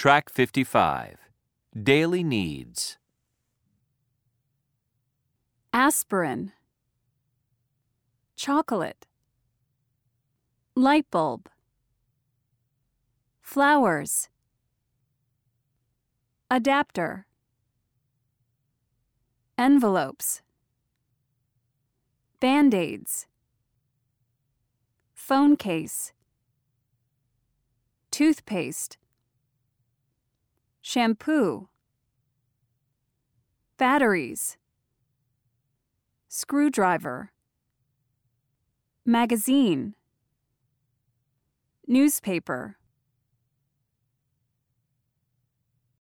Track 55. Daily Needs. aspirin, chocolate, light bulb, flowers, adapter, envelopes, band aids, phone case, toothpaste, shampoo, batteries. Screwdriver, magazine, newspaper,